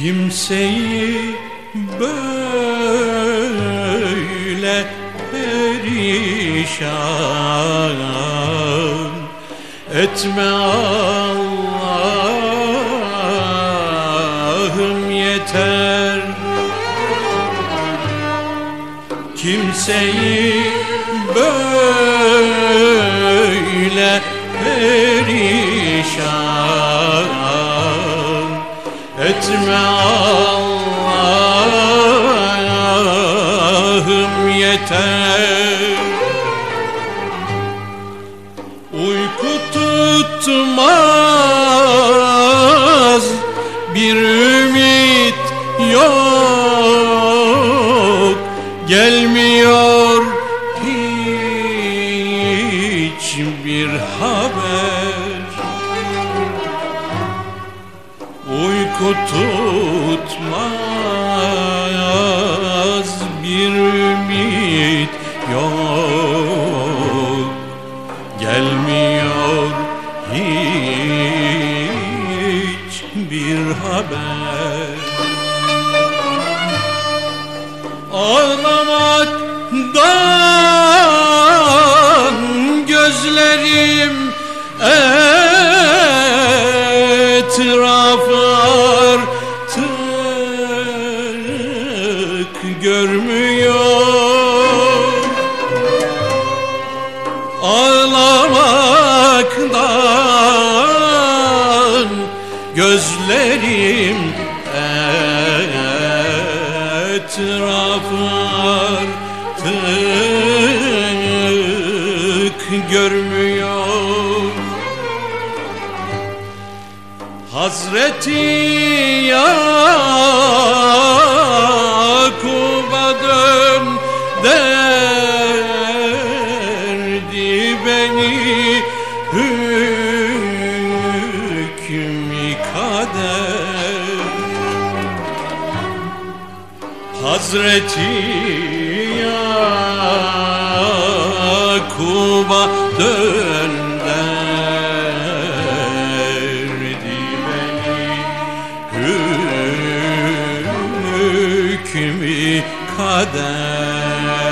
Kimseyi böyle perişan etme Allah'ım yeter. Kimseyi böyle yeter Uyku tutmaz bir ümit yok. Gelmiyor hiçbir haber. Uyku tutmaz Gelmiyor hiçbir haber. Ağlamaktan gözlerim etrafı gözlerim etrafı artık görmüyor. Hazreti Yakub'a dön derdi Hazreti Yakub'a dön derdi beni hükmü kader